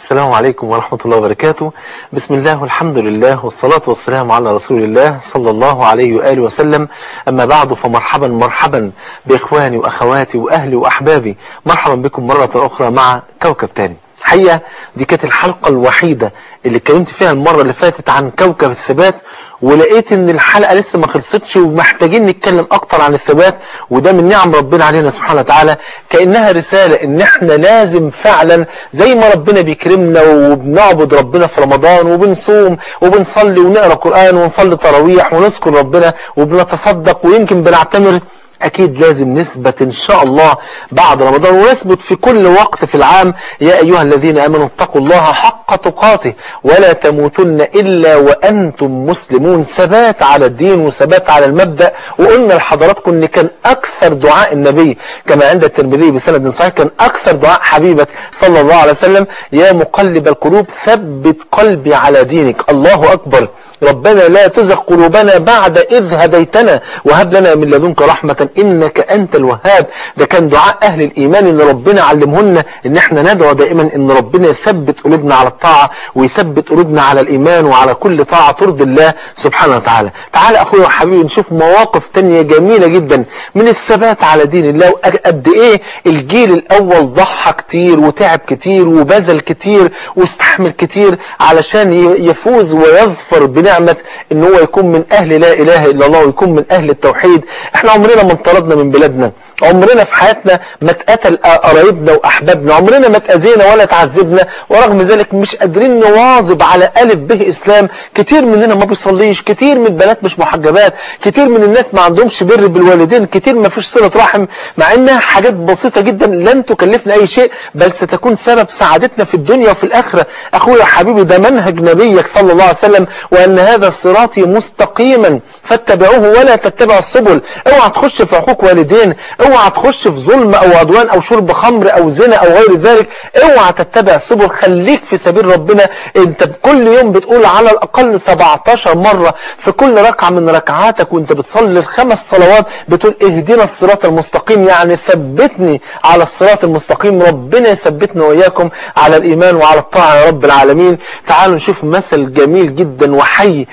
السلام عليكم ورحمة الله وبركاته. بسم الله والحمد لله والصلاة والسلام على رسول الله صلى الله عليه وآله وسلم. أما بعد فمرحبا مرحبا بإخواني وأخواتي وأهلي وأحبابي. مرحبا بكم مرة أخرى مع كوكب تاني. حقيقة دي كانت الحلقة الوحيدة اللي اتكلمت فيها المرة اللي فاتت عن كوكب الثبات ولقيت إن الحلقة لسه ما خلصتش ومحتاجين نتكلم أكتر عن الثبات وده من نعم ربنا علينا سبحانه وتعالى كأنها رسالة إن إحنا لازم فعلا زي ما ربنا بيكرمنا وبنعبد ربنا في رمضان وبنصوم وبنصلي ونقرأ قرآن ونصلي تراويح ونذكر ربنا وبنتصدق ويمكن بنعتمر أكيد لازم نثبت إن شاء الله بعد رمضان ونثبت في كل وقت في العام. يا أيها الذين آمنوا اتقوا الله حق تقاته ولا تموتن إلا وأنتم مسلمون. ثبات على الدين وثبات على المبدأ. وقلنا لحضراتكم إن كان أكثر دعاء النبي كما عند الترمذي بسند صحيح كان أكثر دعاء حبيبك صلى الله عليه وسلم. يا مقلب القلوب ثبت قلبي على دينك. الله أكبر. ربنا لا تزغ قلوبنا بعد إذ هديتنا. وهب لنا من لدنك رحمة إنك أنت الوهاب. ده كان دعاء أهل الإيمان إن ربنا علمهن إن إحنا ندعو دائما إن ربنا يثبت قلوبنا على الطاعة ويثبت قلوبنا على الإيمان وعلى كل طاعة ترضي الله سبحانه وتعالى. تعال أخويا وحبيبي نشوف مواقف تانية جميلة جدا من الثبات على دين الله. قد إيه الجيل الأول ضحى كتير وتعب كتير وبذل كتير واستحمل كتير علشان يفوز ويظفر بنا نعمة إن هو يكون من أهل لا إله إلا الله ويكون من أهل التوحيد. إحنا عمرنا ما انطردنا من بلادنا. عمرنا في حياتنا ما اتقتل قرايبنا وأحبابنا عمرنا ما اتأذينا ولا تعذبنا ورغم ذلك مش قادرين نواظب على ألف به إسلام. كتير مننا ما بيصليش كتير من البنات مش محجبات كتير من الناس ما عندهمش بر بالوالدين كتير ما فيش صلة رحم مع إنها حاجات بسيطة جدا لن تكلفنا أي شيء بل ستكون سبب سعادتنا في الدنيا وفي الآخرة. أخويا حبيبي ده منهج نبيك صلى الله عليه وسلم وأن هذا صراطي مستقيما. فاتبعوه ولا تتبعوا السبل. اوعى تخش في حقوق والدين اوعى تخش في ظلم أو عدوان أو شرب خمر أو زنا أو غير ذلك. اوعى تتبع السبل. خليك في سبيل ربنا. انت كل يوم بتقول على الأقل 17 مرة في كل ركعة من ركعاتك وانت بتصلي الخمس صلوات بتقول اهدنا الصراط المستقيم. يعني ثبتني على الصراط المستقيم. ربنا يثبتنا وإياكم على الإيمان وعلى الطاعة يا رب العالمين. تعالوا نشوف مثل جميل جدا وحي.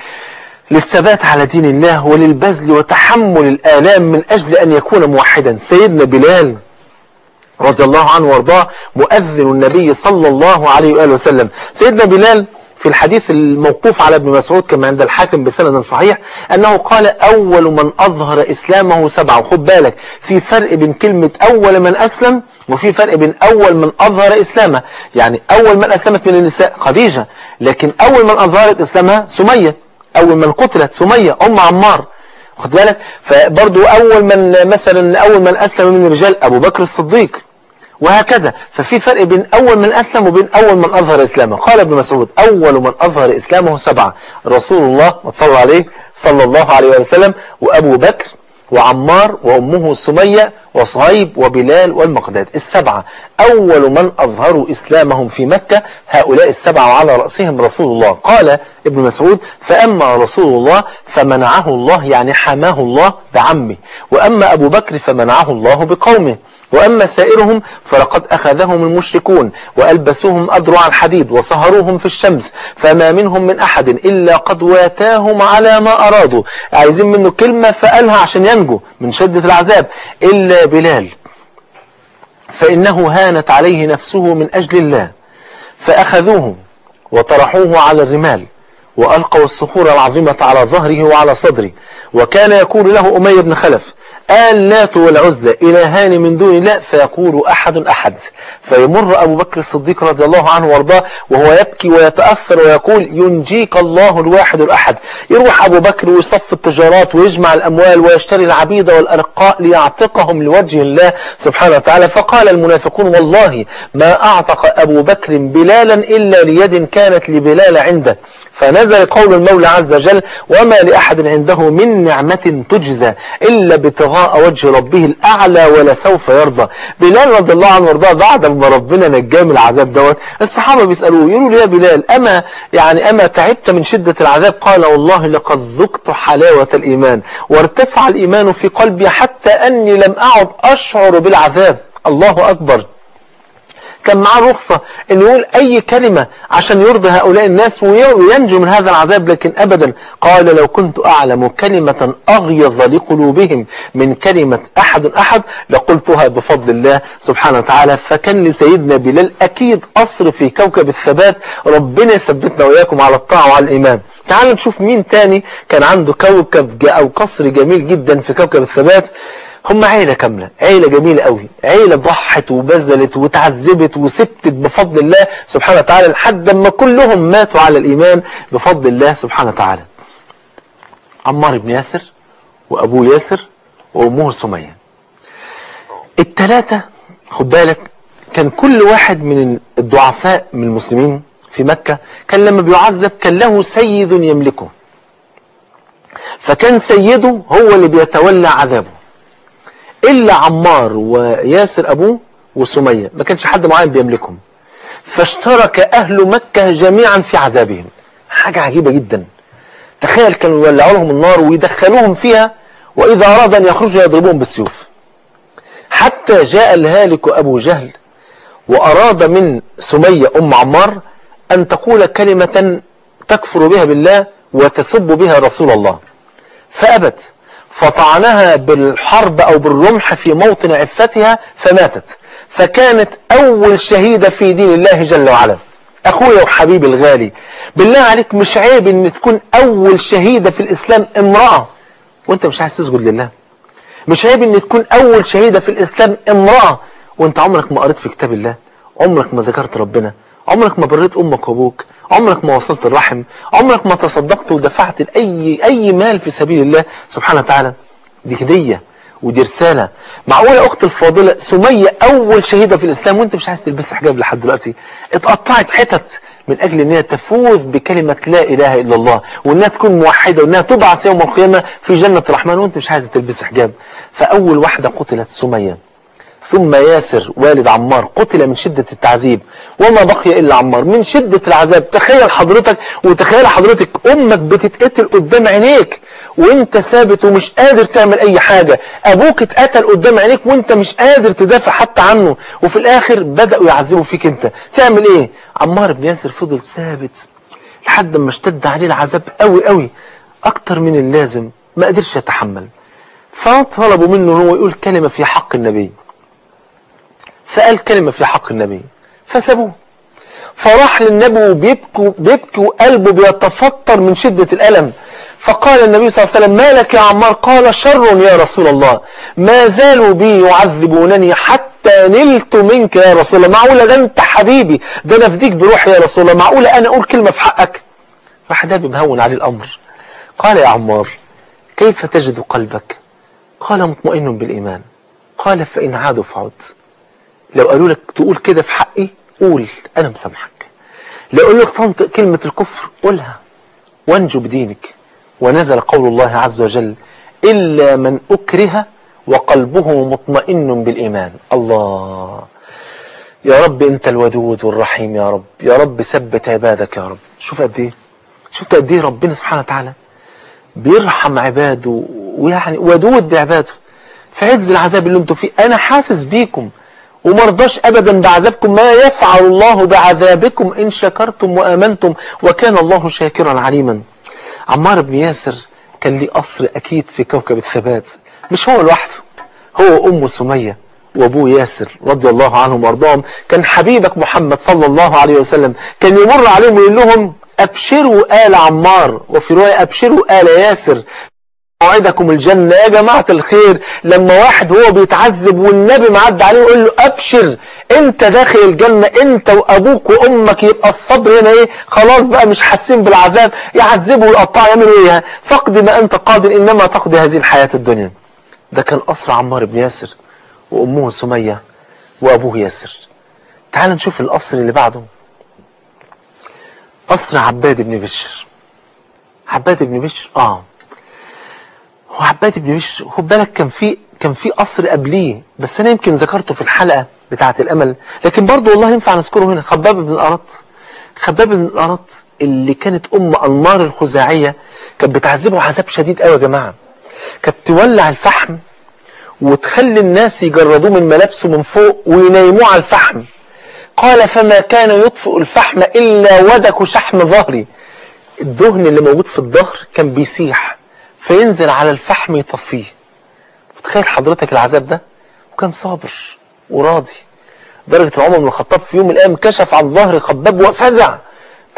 للثبات على دين الله وللبذل وتحمل الآلام من أجل أن يكون موحدا. سيدنا بلال رضي الله عنه وارضاه مؤذن النبي صلى الله عليه وآله وسلم. سيدنا بلال في الحديث الموقوف على ابن مسعود كما عند الحاكم بسند صحيح أنه قال أول من أظهر إسلامه سبعة. خد بالك في فرق بين كلمة أول من أسلم وفي فرق بين أول من أظهر إسلامه. يعني أول من أسلمت من النساء خديجة لكن أول من أظهرت إسلامها سمية. أول من قتلت سمية أم عمار خد بالك؟ فبرضو أول من مثلا أول من أسلم من الرجال أبو بكر الصديق وهكذا. ففي فرق بين أول من أسلم وبين أول من أظهر إسلامه. قال ابن مسعود أول من أظهر إسلامه سبعة رسول الله وتصلى عليه صلى الله عليه وسلم وأبو بكر وعمار وأمه سمية وصهيب وبلال والمقداد. السبعة أول من أظهروا إسلامهم في مكة هؤلاء السبعة وعلى رأسهم رسول الله. قال ابن مسعود فأما رسول الله فمنعه الله يعني حماه الله بعمه. وأما أبو بكر فمنعه الله بقومه. وأما سائرهم فلقد أخذهم المشركون وألبسوهم أدرع الحديد وصهروهم في الشمس فما منهم من أحد إلا قد واتاهم على ما أرادوا. عايزين منه كلمة فقالها عشان ينجو من شدة العذاب. إلا بلال. فإنه هانت عليه نفسه من أجل الله. فأخذوه وطرحوه على الرمال وألقوا الصخور العظيمة على ظهره وعلى صدره. وكان يقول له أمية بن خلف آلات والعزة إلهان من دون الله فيقول أحد أحد. فيمر أبو بكر الصديق رضي الله عنه وارضاه وهو يبكي ويتأثر ويقول ينجيك الله الواحد الأحد. يروح أبو بكر ويصف التجارات ويجمع الأموال ويشتري العبيد والأرقاء ليعتقهم لوجه الله سبحانه وتعالى. فقال المنافقون والله ما أعتق أبو بكر بلالا إلا ليد كانت لبلال عنده. فنزل قول المولى عز وجل وما لأحد عنده من نعمة تجزى إلا ابتغاء وجه ربه الأعلى ولسوف يرضى. بلال رضي الله عنه وارضاه بعد ما ربنا نجاه من العذاب دوت الصحابة بيسألوه يقولوا له يا بلال أما يعني أما تعبت من شدة العذاب؟ قال والله لقد ذقت حلاوة الإيمان وارتفع الإيمان في قلبي حتى أني لم أعد أشعر بالعذاب. الله أكبر. كان معاه رخصة ان يقول أي كلمة عشان يرضي هؤلاء الناس وينجو من هذا العذاب لكن ابدا قال لو كنت أعلم كلمة أغيظ لقلوبهم من كلمة أحد أحد لقلتها بفضل الله سبحانه وتعالى. فكان لسيدنا بلال أكيد أصر في كوكب الثبات. ربنا يثبتنا وإياكم على الطاعة وعلى الإيمان. تعالوا نشوف مين تاني كان عنده كوكب أو قصر جميل جدا في كوكب الثبات. هم عيلة كاملة عيلة جميلة قوي عيلة ضحت وبذلت وتعذبت وسبتت بفضل الله سبحانه وتعالى لحد ما كلهم ماتوا على الإيمان بفضل الله سبحانه وتعالى. عمار بن ياسر وأبوه ياسر وأمه سمية. التلاتة خد بالك كان كل واحد من الضعفاء من المسلمين في مكة كان لما بيعذب كان له سيد يملكه. فكان سيده هو اللي بيتولى عذابه. إلا عمار وياسر أبوه وسمية. ما كانش حد معين بيملكهم. فاشترك أهل مكة جميعا في عذابهم. حاجة عجيبة جدا. تخيل كانوا يولعوا لهم النار ويدخلوهم فيها وإذا أراد أن يخرجوا يضربوهم بالسيوف. حتى جاء الهالك أبو جهل وأراد من سمية أم عمار أن تقول كلمة تكفر بها بالله وتسب بها رسول الله. فأبت. فطعنها بالحرب أو بالرمح في موطن عفتها فماتت. فكانت أول شهيدة في دين الله جل وعلا. أخويا وحبيبي الغالي بالله عليك مش عيب أن تكون أول شهيدة في الإسلام امرأة. وأنت مش عايز تسجد لله. مش عيب أن تكون أول شهيدة في الإسلام امرأة. وأنت عمرك ما قريت في كتاب الله؟ عمرك ما ذكرت ربنا؟ عمرك ما بريت أمك وأبوك. عمرك ما وصلت الرحم. عمرك ما تصدقت ودفعت اي أي مال في سبيل الله. سبحانه وتعالى. دي هدية ودي رسالة. معقولة أخت الفاضلة؟ سمية أول شهيدة في الإسلام وأنت مش عايز تلبس حجاب لحد دلوقتي. اتقطعت حتت من أجل ان هي تفوز بكلمة لا إله إلا الله. وإنها تكون موحدة وإنها تبعث يوم القيامة في جنة الرحمن وأنت مش عايز تلبس حجاب. فأول واحدة قتلت سمية. ثم ياسر والد عمار قتل من شدة التعذيب وما بقي إلا عمار. من شدة العذاب. تخيل حضرتك وتخيل حضرتك أمك بتتقتل قدام عينيك وانت ثابت ومش قادر تعمل أي حاجة. أبوك اتقتل قدام عينيك وانت مش قادر تدافع حتى عنه. وفي الآخر بدأوا يعذبوا فيك انت. تعمل إيه؟ عمار بن ياسر فضل ثابت لحد ما اشتد عليه العذاب قوي قوي أكتر من اللازم. ما قدرش يتحمل. فطلبوا منه هو يقول كلمة في حق النبي. فقال كلمة في حق النبي. فسابوه. فراح للنبي وبيبكي بيبكي وقلبه بيتفطر من شدة الألم. فقال النبي صلى الله عليه وسلم ما لك يا عمار؟ قال شر يا رسول الله. ما زالوا بي يعذبونني حتى نلت منك يا رسول الله. معقولة؟ ده أنت حبيبي. ده أنا أفديك بروحي يا رسول الله. معقولة؟ أنا أقول كلمة في حقك. راح النبي مهون عليه الأمر. قال يا عمار كيف تجد قلبك؟ قال مطمئن بالإيمان. قال فإن عادوا فعد لو قالوا لك تقول كده في حقي قول أنا مسامحك. لو قالوا لك تنطق كلمة الكفر قولها. وانجو بدينك ونزل قول الله عز وجل إلا من أكره وقلبه مطمئن بالإيمان. الله. يا رب أنت الودود والرحيم يا رب. يا رب ثبت عبادك يا رب. شوف قد إيه. شفت قد إيه ربنا سبحانه وتعالى بيرحم عباده ويعني ودود بعباده. في عز العذاب اللي أنتم فيه أنا حاسس بيكم. ومرضاش أبدا بعذابكم ما يفعل الله بعذابكم إن شكرتم وآمنتم وكان الله شاكرا عليما. عمار بن ياسر كان ليه قصر أكيد في كوكب الثبات. مش هو لوحده هو أم سمية وأبوه ياسر رضي الله عنهم وأرضاهم. كان حبيبك محمد صلى الله عليه وسلم كان يمر عليهم ويقول لهم أبشروا آل عمار. وفي رواية أبشروا آل ياسر. موعدكم الجنة يا جماعة الخير. لما واحد هو بيتعذب والنبي معدى عليه ويقول له أبشر أنت داخل الجنة أنت وأبوك وأمك يبقى الصبر هنا إيه؟ خلاص بقى مش حاسين بالعذاب يعذبوا ويقطعوا يعملوا إيه؟ فقد ما أنت قادر إنما تقضي هذه الحياة الدنيا. ده كان أسرى عمار بن ياسر وأمه سمية وأبوه ياسر. تعال نشوف القصر اللي بعده. قصر عباد بن بشر. عباد بن بشر؟ آه. هو عباد بن بشر خد بالك كان في كان في قصر قبليه بس أنا يمكن ذكرته في الحلقة بتاعة الأمل لكن برضه والله ينفع نذكره هنا. خباب بن الأرط خباب بن الأرط اللي كانت أم أنمار الخزاعية كانت بتعذبه عذاب شديد قوي يا جماعة. كانت تولع الفحم وتخلي الناس يجردوه من ملابسه من فوق وينيموه على الفحم. قال فما كان يطفئ الفحم إلا ودك شحم ظهري. الدهن اللي موجود في الظهر كان بيسيح. فينزل على الفحم يطفيه. متخيل حضرتك العذاب ده؟ وكان صابر وراضي. درجة عمر بن الخطاب في يوم من الأيام كشف عن ظهر خباب وفزع.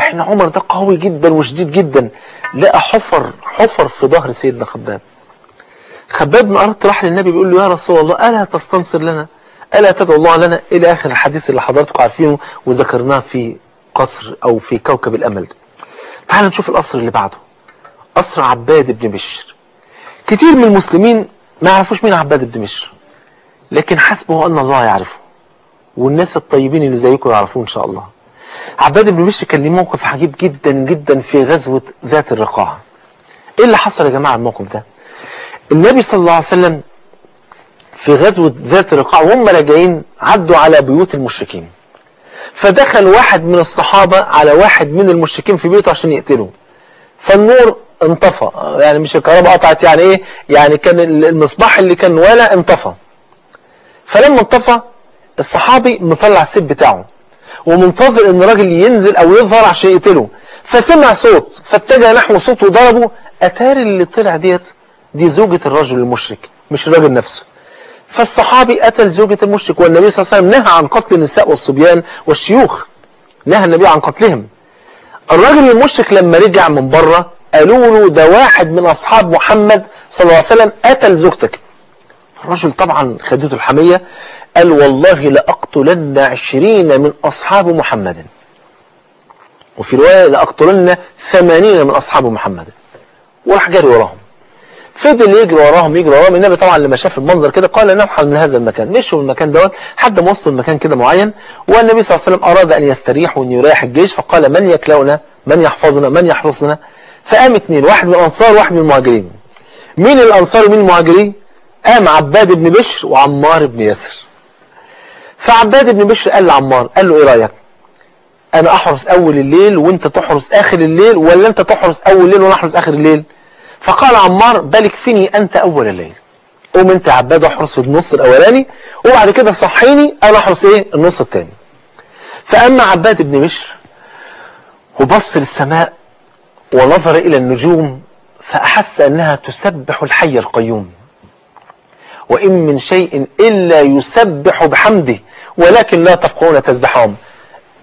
إحنا عمر ده قوي جدا وشديد جدا. لقى حفر حفر في ظهر سيدنا خباب. خباب بن أرد راح للنبي بيقول له يا رسول الله ألا تستنصر لنا؟ ألا تدعو الله لنا؟ إلى آخر الحديث اللي حضرتك عارفينه وذكرناه في قصر أو في كوكب الأمل تعال نشوف القصر اللي بعده. قصر عباد بن بشر. كتير من المسلمين ما يعرفوش مين عباد بن بشر لكن حسبه أن الله يعرفه والناس الطيبين اللي زيكم يعرفوه إن شاء الله. عباد بن بشر كان ليه موقف عجيب جدا جدا في غزوة ذات الرقاع. إيه اللي حصل يا جماعة الموقف ده؟ النبي صلى الله عليه وسلم في غزوة ذات الرقاع وهم راجعين عدوا على بيوت المشركين. فدخل واحد من الصحابة على واحد من المشركين في بيته عشان يقتله فالنور انطفى. يعني مش الكهرباء قطعت يعني إيه؟ يعني كان المصباح اللي كان ولا انطفى. فلما انطفى الصحابي مطلع السيف بتاعه ومنتظر إن الراجل ينزل أو يظهر عشان يقتله. فسمع صوت فاتجه نحو صوته وضربه. أتاري اللي طلع ديت دي زوجة الرجل المشرك مش الراجل نفسه. فالصحابي قتل زوجة المشرك والنبي صلى الله عليه وسلم نهى عن قتل النساء والصبيان والشيوخ. نهى النبي عن قتلهم. الراجل المشرك لما رجع من بره قالوا له ده واحد من أصحاب محمد صلى الله عليه وسلم قتل زوجتك. الرجل طبعا خدته الحمية قال والله لأقتلن عشرين من أصحاب محمد. وفي رواية لأقتلن ثمانين من أصحاب محمد. وراح جاري وراهم. فضل يجري وراهم يجري وراهم. النبي طبعا لما شاف المنظر كده قال نرحل من هذا المكان. مشوا من المكان دوت؟ حد ما وصلوا المكان كده معين. والنبي صلى الله عليه وسلم أراد أن يستريح وأن يريح الجيش فقال من يكلونا من يحفظنا؟ من يحرسنا؟ فقام اثنين واحد من الأنصار وواحد من المهاجرين. مين الأنصار ومين المهاجرين؟ قام عباد بن بشر وعمار بن ياسر. فعباد بن بشر قال لعمار قال له إيه رأيك؟ أنا أحرس أول الليل وأنت تحرس آخر الليل ولا أنت تحرس أول الليل وأنا أحرس آخر الليل؟ فقال عمار بل اكفني أنت أول الليل. قوم أنت عباد أحرس في النص الأولاني وبعد كده صحيني أنا أحرس إيه؟ النص الثاني فأما عباد بن بشر وبص للسماء ونظر إلى النجوم فأحس أنها تسبح الحي القيوم. وإن من شيء إلا يسبح بحمده ولكن لا تفقهون تسبحهم.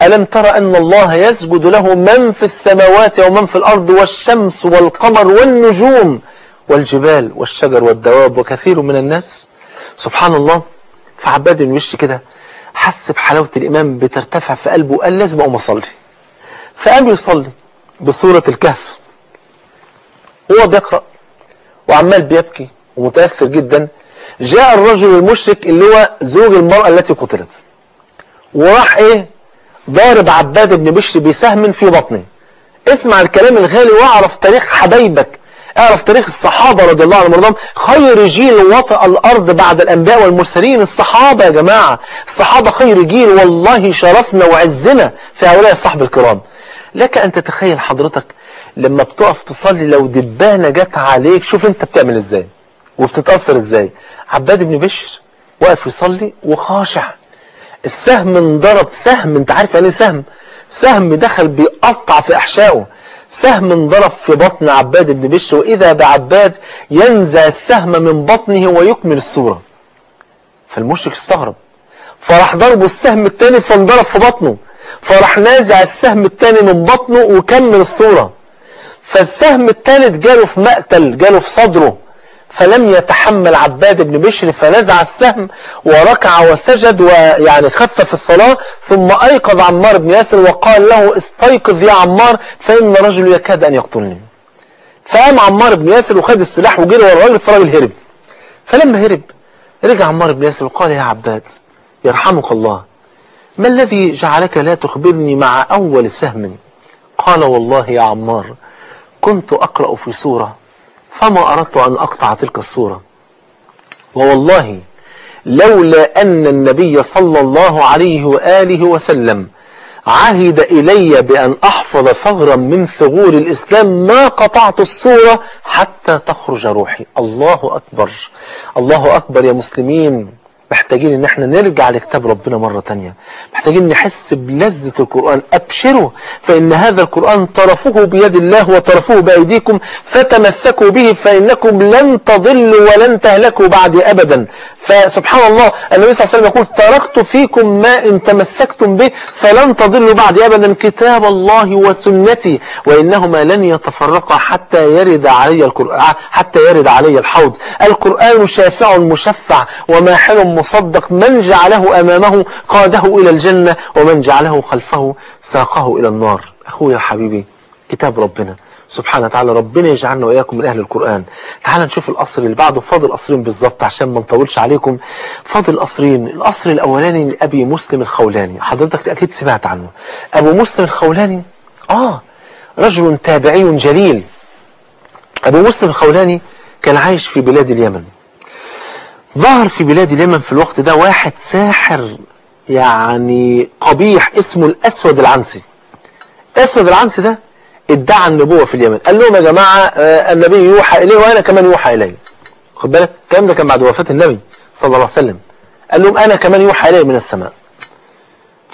ألم ترى أن الله يسجد له من في السماوات ومن في الأرض والشمس والقمر والنجوم والجبال والشجر والدواب وكثير من الناس؟ سبحان الله فعباد الوش كده؟ حس بحلاوة الإمام بترتفع في قلبه وقال لازم أقوم أصلي. فقام يصلي. بصورة الكهف. هو بيقرأ وعمال بيبكي ومتأثر جدا. جاء الرجل المشرك اللي هو زوج المرأة التي قتلت. وراح إيه؟ ضارب عباد بن بشر بسهم في بطنه. اسمع الكلام الغالي واعرف تاريخ حبايبك اعرف تاريخ الصحابة رضي الله عنهم وارضاهم. خير جيل وطأ الأرض بعد الأنبياء والمرسلين. الصحابة يا جماعة. الصحابة خير جيل. والله شرفنا وعزنا في هؤلاء الصحب الكرام. لك أن تتخيل حضرتك لما بتقف تصلي لو دبانة جت عليك شوف أنت بتعمل إزاي وبتتأثر إزاي. عباد بن بشر واقف يصلي وخاشع. السهم انضرب سهم أنت عارف يعني سهم؟ سهم دخل بيقطع في أحشائه. سهم انضرب في بطن عباد بن بشر وإذا بعباد ينزع السهم من بطنه ويكمل الصورة. فالمشرك استغرب فراح ضربه السهم الثاني فانضرب في بطنه. فراح نازع السهم الثاني من بطنه وكمل الصورة. فالسهم الثالث جاله في مقتل جاله في صدره. فلم يتحمل عباد بن بشر فنزع السهم وركع وسجد ويعني خفف الصلاة. ثم أيقظ عمار بن ياسر وقال له استيقظ يا عمار فإن رجل يكاد أن يقتلني. فقام عمار بن ياسر وخد السلاح وجري ورا الراجل فالراجل هرب. فلما هرب رجع عمار بن ياسر وقال يا عباد يرحمك الله ما الذي جعلك لا تخبرني مع أول سهم؟ قال والله يا عمار كنت أقرأ في سورة فما أردت أن أقطع تلك الصورة ووالله لولا أن النبي صلى الله عليه وآله وسلم عهد إلي بأن أحفظ ثغرا من ثغور الإسلام ما قطعت الصورة حتى تخرج روحي. الله أكبر. الله أكبر يا مسلمين. محتاجين إن إحنا نرجع لكتاب ربنا مرة تانية. محتاجين نحس بلذة القرآن. أبشروا فإن هذا القرآن طرفه بيد الله وطرفه بأيديكم فتمسكوا به فإنكم لن تضلوا ولن تهلكوا بعد ابدا. فسبحان الله النبي صلى الله عليه وسلم يقول تركت فيكم ما إن تمسكتم به فلن تضلوا بعد ابدا. كتاب الله وسنتي وإنهما لن يتفرقا حتى يرد علي القرآن حتى يرد علي الحوض. القرآن شافع مشفع وماحل مصدق من جعله أمامه قاده إلى الجنة ومن جعله خلفه ساقه إلى النار. أخويا حبيبي كتاب ربنا. سبحانه وتعالى ربنا يجعلنا وإياكم من أهل القرآن. تعال نشوف القصر اللي بعده فاضل قصرين بالظبط عشان ما نطولش عليكم. فاضل قصرين القصر الأولاني لأبي مسلم الخولاني. حضرتك أكيد سمعت عنه. أبو مسلم الخولاني؟ آه رجل تابعي جليل. أبو مسلم الخولاني كان عايش في بلاد اليمن. ظهر في بلاد اليمن في الوقت ده واحد ساحر يعني قبيح اسمه الأسود العنسي. الأسود العنسي ده ادعى النبوة في اليمن. قال لهم يا جماعة النبي يوحى إليه وأنا كمان يوحى إلي خد بالك؟ الكلام ده كان بعد وفاة النبي صلى الله عليه وسلم. قال لهم أنا كمان يوحى إلي من السماء.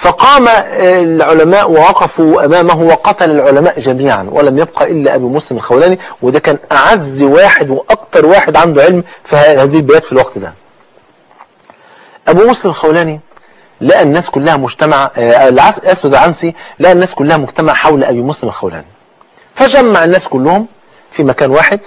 فقام العلماء ووقفوا أمامه وقتل العلماء جميعا ولم يبقى إلا أبو مسلم الخولاني وده كان أعز واحد وأكثر واحد عنده علم في هذه البلاد في الوقت ده. أبو مسلم الخولاني لقى الناس كلها مجتمع الأسود العنسي لقى الناس كلها مجتمع حول أبي مسلم الخولاني. فجمع الناس كلهم في مكان واحد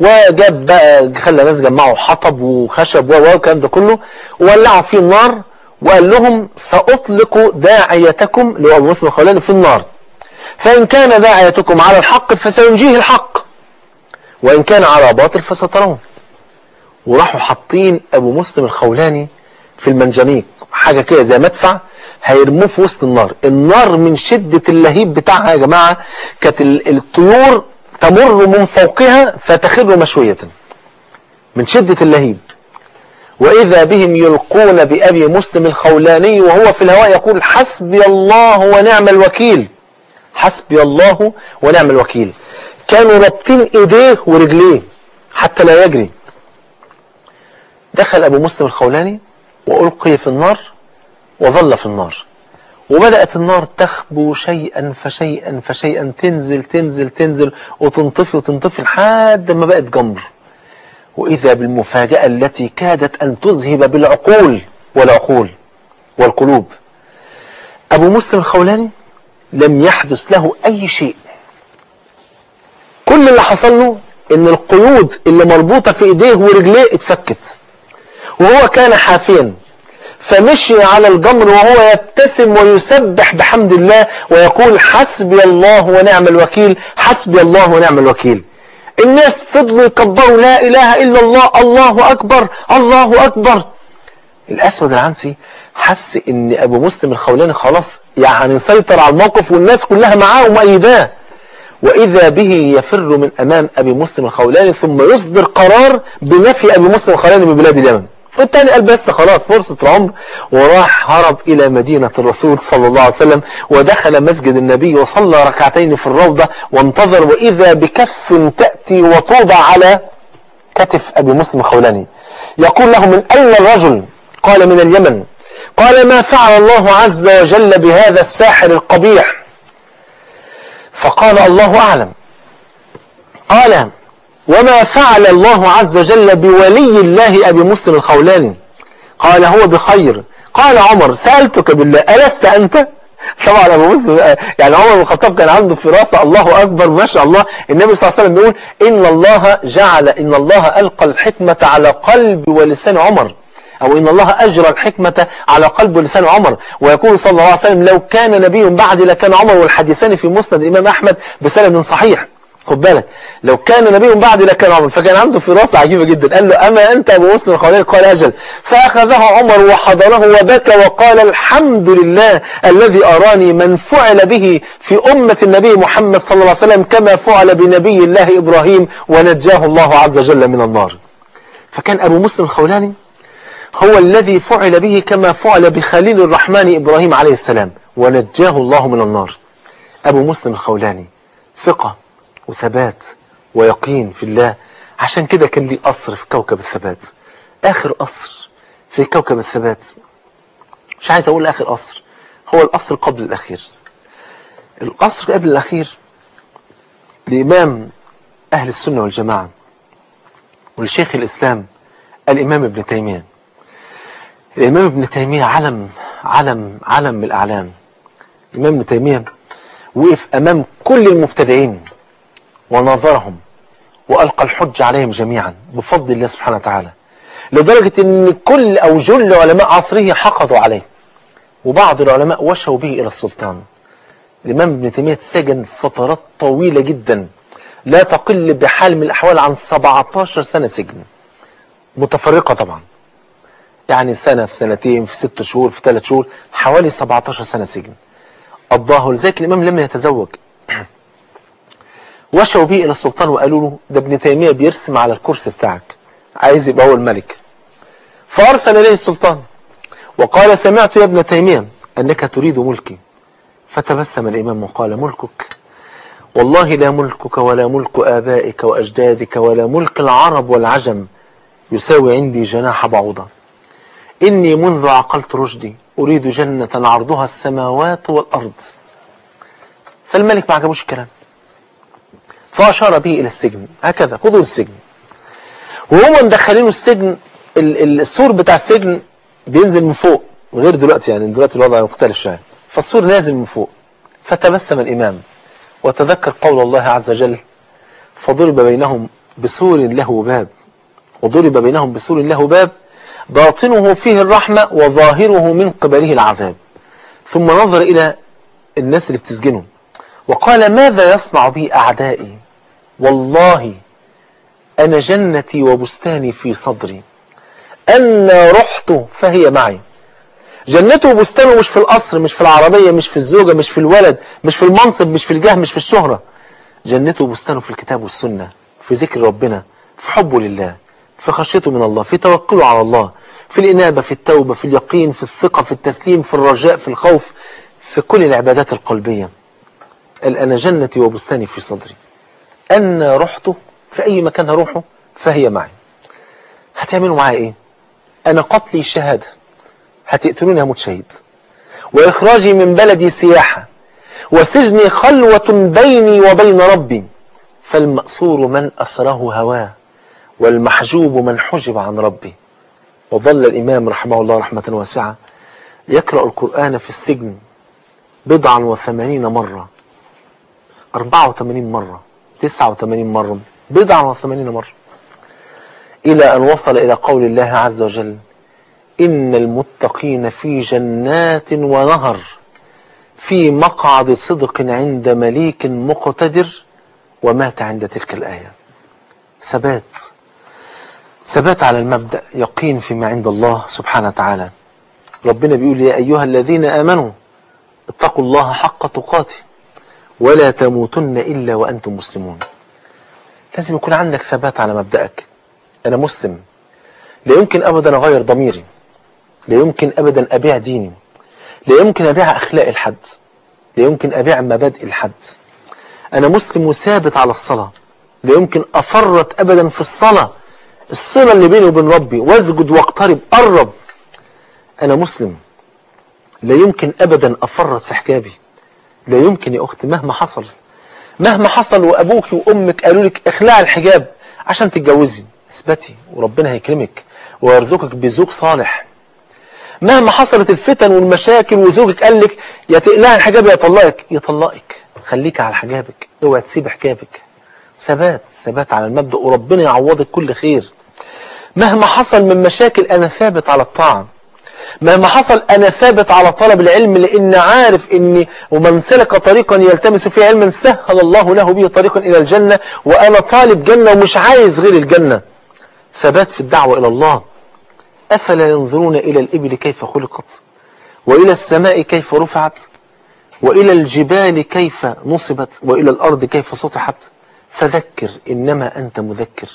وجاب بقى خلى الناس جمعوا حطب وخشب والكلام ده كله وولعوا فيه النار وقال لهم سأطلق داعيتكم اللي هو أبو مسلم الخولاني في النار. فإن كان داعيتكم على الحق فسينجيه الحق. وإن كان على باطل فسترون. وراحوا حاطين أبو مسلم الخولاني في المنجنيق حاجة كده زي مدفع هيرموه في وسط النار. النار من شدة اللهيب بتاعها يا جماعة. كانت الطيور تمر من فوقها فتخر مشوية. من شدة اللهيب. وإذا بهم يلقون بأبي مسلم الخولاني وهو في الهواء يقول حسبي الله ونعم الوكيل. حسبي الله ونعم الوكيل. كانوا رابطين إيديه ورجليه حتى لا يجري. دخل أبو مسلم الخولاني وألقي في النار وظل في النار. وبدأت النار تخبو شيئا فشيئا فشيئا تنزل تنزل تنزل وتنطفي وتنطفي لحد ما بقت جمر. وإذا بالمفاجأة التي كادت أن تذهب بالعقول والعقول والقلوب. أبو مسلم الخولاني لم يحدث له أي شيء. كل اللي حصل له إن القيود اللي مربوطة في إيديه ورجليه اتفكت. وهو كان حافيا. فمشي على الجمر وهو يبتسم ويسبح بحمد الله ويقول حسبي الله ونعم الوكيل حسبي الله ونعم الوكيل. الناس فضلوا يكبروا لا إله إلا الله الله أكبر الله أكبر. الأسود العنسي حس إن أبو مسلم الخولاني خلاص يعني سيطر على الموقف والناس كلها معاه ومؤيداه. وإذا به يفر من أمام أبي مسلم الخولاني ثم يصدر قرار بنفي أبي مسلم الخولاني من بلاد اليمن. والتاني قال بس خلاص فرصة عمر وراح هرب إلى مدينة الرسول صلى الله عليه وسلم ودخل مسجد النبي وصلى ركعتين في الروضة وانتظر وإذا بكف تأتي وتوضع على كتف أبي مسلم الخولاني. يقول له من أين الرجل؟ قال من اليمن. قال ما فعل الله عز وجل بهذا الساحر القبيح؟ فقال الله أعلم. قال وما فعل الله عز وجل بولي الله أبي مسلم الخولاني قال هو بخير قال عمر سألتك بالله ألست أنت؟ طبعا أبو مسلم يعني عمر بن الخطاب كان عنده فراسة الله أكبر ما شاء الله. النبي صلى الله عليه وسلم بيقول إن الله جعل إن الله ألقى الحكمة على قلب ولسان عمر أو إن الله أجرى الحكمة على قلب ولسان عمر. ويقول صلى الله عليه وسلم لو كان نبي بعد لكان عمر والحديثان في مسند الإمام أحمد بسند صحيح. خد بالك. لو كان نبي بعد لكان عمر. فكان عنده فراسة عجيبة جدا. قال له أما أنت أبو مسلم الخولاني قال أجل. فأخذه عمر وحضنه وبكى وقال الحمد لله الذي أراني من فعل به في أمة النبي محمد صلى الله عليه وسلم كما فعل بنبي الله إبراهيم ونجاه الله عز وجل من النار. فكان أبو مسلم الخولاني هو الذي فعل به كما فعل بخليل الرحمن إبراهيم عليه السلام. ونجاه الله من النار. أبو مسلم الخولاني ثقة. وثبات ويقين في الله. عشان كده كان لي قصر في كوكب الثبات. آخر قصر في كوكب الثبات. مش عايز أقول آخر قصر هو القصر قبل الأخير. القصر قبل الأخير لإمام أهل السنة والجماعة ولشيخ الإسلام الإمام ابن تيمية. الإمام ابن تيمية علم علم علم من الأعلام. الإمام ابن تيمية وقف أمام كل المبتدعين. وناظرهم وألقى الحج عليهم جميعا بفضل الله سبحانه وتعالى لدرجة أن كل أو جل علماء عصره حقدوا عليه وبعض العلماء وشوا به إلى السلطان. الإمام ابن تيمية سجن فترات طويلة جدا لا تقل بحال من الأحوال عن 17 سنة سجن. متفرقة طبعا. يعني سنة في سنتين في ست شهور في ثلاث شهور حوالي 17 سنة سجن. قضاه لذلك الإمام لم يتزوج. وشوا به إلى السلطان وقالوا له ده ابن تيمية بيرسم على الكرسي بتاعك عايز يبقى هو الملك. فأرسل إليه السلطان وقال سمعت يا ابن تيمية أنك تريد ملكي. فتبسم الإمام وقال ملكك؟ والله لا ملكك ولا ملك آبائك وأجدادك ولا ملك العرب والعجم يساوي عندي جناح بعوضة. إني منذ عقلت رشدي أريد جنة عرضها السماوات والأرض. فالملك ما عجبوش الكلام. فأشار به إلى السجن. هكذا خذوا السجن. وهم مدخلينه السجن السور بتاع السجن بينزل من فوق غير دلوقتي يعني دلوقتي الوضع مختلف شوية. فالسور نازل من فوق. فتبسم الإمام وتذكر قول الله عز وجل فضرب بينهم بسور له باب. وضرب بينهم بسور له باب باطنه فيه الرحمة وظاهره من قبله العذاب. ثم نظر إلى الناس اللي بتسجنه وقال ماذا يصنع بي أعدائي؟ والله أنا جنتي وبستاني في صدري. أن رحت فهي معي. جنته وبستانه مش في القصر مش في العربية مش في الزوجة مش في الولد مش في المنصب مش في الجاه مش في الشهرة. جنته وبستانه في الكتاب والسنة في ذكر ربنا في حبه لله في خشيته من الله في توكله على الله في الإنابة في التوبة في اليقين في الثقة في التسليم في الرجاء في الخوف في كل العبادات القلبية. قال أنا جنتي وبستاني في صدري. أنا رحت في أي مكان هروحه فهي معي. هتعملوا معايا إيه؟ أنا قتلي شهادة. هتقتلوني هموت شهيد. وإخراجي من بلدي سياحة. وسجني خلوة بيني وبين ربي. فالمأسور من أسره هواه والمحجوب من حجب عن ربي. وظل الإمام رحمه الله رحمة واسعة يقرأ القرآن في السجن بضعا وثمانين مرة. أربعة وثمانين مرة تسعة وثمانين مرة بضعا وثمانين مرة. إلى أن وصل إلى قول الله عز وجل إن المتقين في جنات ونهر في مقعد صدق عند مليك مقتدر ومات عند تلك الآية. ثبات ثبات على المبدأ يقين فيما عند الله سبحانه وتعالى. ربنا بيقول يا أيها الذين آمنوا اتقوا الله حق تقاته. ولا تموتن إلا وأنتم مسلمون. لازم يكون عندك ثبات على مبدأك. أنا مسلم. لا يمكن أبدا أغير ضميري. لا يمكن أبدا أبيع ديني. لا يمكن أبيع أخلاق الحد. لا يمكن أبيع مبادئ الحد. أنا مسلم وثابت على الصلاة. لا يمكن أفرط أبدا في الصلاة. الصلة اللي بيني وبين ربي وأسجد وأقترب قرب أنا مسلم. لا يمكن أبدا أفرط في حجابي. لا يمكن يا أختي مهما حصل. مهما حصل وأبوك وأمك قالوا لك اخلع الحجاب عشان تتجوزي. اثبتي وربنا هيكرمك ويرزقك بزوج صالح. مهما حصلت الفتن والمشاكل وزوجك قال لك يا تقلعي الحجاب يا يطلقك يطلقك خليك على حجابك اوعى تسيب حجابك. ثبات ثبات على المبدأ وربنا يعوضك كل خير. مهما حصل من مشاكل أنا ثابت على الطاعة مهما حصل أنا ثابت على طلب العلم لأن عارف أن ومن سلك طريقا يلتمس فيه علما سهل الله له به طريقا إلى الجنة وأنا طالب جنة ومش عايز غير الجنة. ثبات في الدعوة إلى الله. أفلا ينظرون إلى الإبل كيف خلقت؟ وإلى السماء كيف رفعت؟ وإلى الجبال كيف نصبت؟ وإلى الأرض كيف سطحت؟ فذكر إنما أنت مذكر.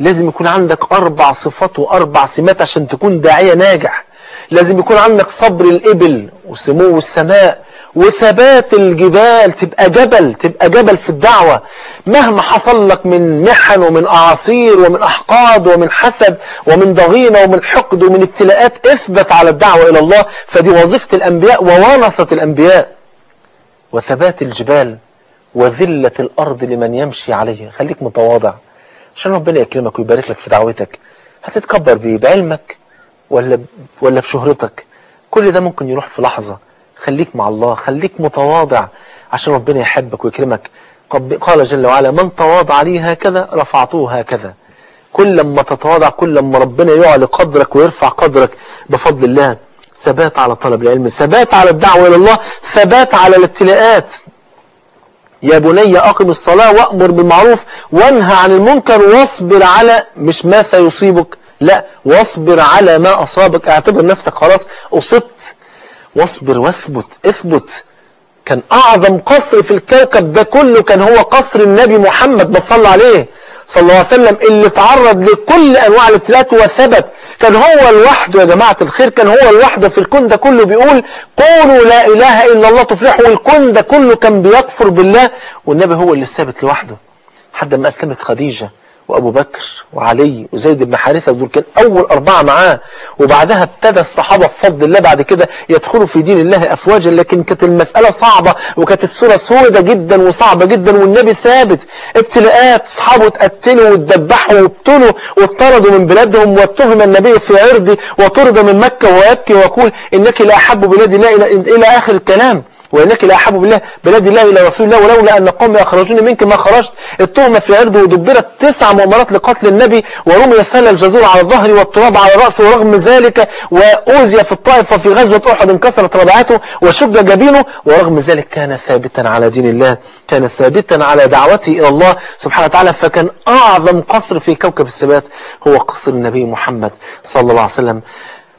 لازم يكون عندك أربع صفات وأربع سمات عشان تكون داعية ناجح. لازم يكون عندك صبر الإبل وسمو السماء وثبات الجبال تبقى جبل تبقى جبل في الدعوة. مهما حصل لك من محن ومن أعاصير ومن أحقاد ومن حسد ومن ضغينة ومن حقد ومن ابتلاءات اثبت على الدعوة إلى الله. فدي وظيفة الأنبياء وورثة الأنبياء. وثبات الجبال وذلة الأرض لمن يمشي عليها خليك متواضع. عشان ربنا يكرمك ويبارك لك في دعوتك. هتتكبر بعلمك. ولا ولا بشهرتك. كل ده ممكن يروح في لحظة. خليك مع الله خليك متواضع عشان ربنا يحبك ويكرمك. قال جل وعلا من تواضع لي هكذا رفعته هكذا. كل ما تتواضع كل ما ربنا يعلي قدرك ويرفع قدرك بفضل الله ثبات على طلب العلم ثبات على الدعوة إلى الله ثبات على الابتلاءات. يا بني أقم الصلاة وأمر بالمعروف وانهى عن المنكر واصبر على مش ما سيصيبك لا واصبر على ما أصابك. اعتبر نفسك خلاص أصبت. واصبر واثبت. اثبت. كان أعظم قصر في الكوكب ده كله كان هو قصر النبي محمد ما صلى عليه صلى الله عليه وسلم اللي تعرض لكل أنواع الابتلاءات وثبت. كان هو لوحده يا جماعة الخير كان هو لوحده في الكون ده كله. بيقول قولوا لا إله إلا الله تفلحوا. والكون ده كله كان بيكفر بالله والنبي هو اللي ثابت لوحده. حد ما أسلمت خديجة وأبو بكر وعلي وزيد بن حارثة ودول كان أول أربعة معاه. وبعدها ابتدى الصحابة بفضل الله بعد كده يدخلوا في دين الله أفواجا لكن كانت المسألة صعبة وكانت الصورة سودة جدا وصعبة جدا والنبي ثابت. ابتلاءات أصحابه اتقتلوا واتذبحوا وابتلوا واطردوا من بلادهم واتهم النبي في عرضي وطرد من مكة ويبكي ويقول إنك لا أحب بلاد الله إلى, إلى آخر الكلام. وإنك لا أحب بالله بلاد الله إلى رسول الله ولولا أن قوم يخرجون منك ما خرجت. التهمة في عرضه ودبرت تسع مؤامرات لقتل النبي ورمي سهل الجزور على الظهر والتراب على رأسه ورغم ذلك وأوزي في الطائف وفي غزوة أحد انكسرت ربعته وشج جبينه ورغم ذلك كان ثابتا على دين الله كان ثابتا على دعوته إلى الله سبحانه وتعالى فكان أعظم قصر في كوكب السبات هو قصر النبي محمد صلى الله عليه وسلم.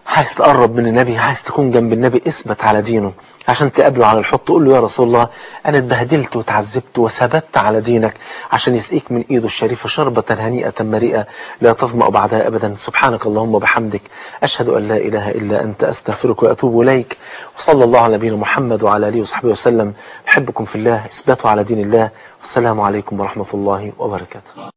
عايز تقرب من النبي عايز تكون جنب النبي اثبت على دينه. عشان تقابله على الحوض تقول له يا رسول الله أنا اتبهدلت وتعذبت وثبت على دينك عشان يسقيك من إيده الشريفة شربة هنيئة مريئة لا تظمأ بعدها أبدا. سبحانك اللهم وبحمدك أشهد أن لا إله إلا أنت أستغفرك وأتوب إليك. وصلى الله على نبينا محمد وعلى آله وصحبه وسلم. أحبكم في الله اثبتوا على دين الله. والسلام عليكم ورحمة الله وبركاته.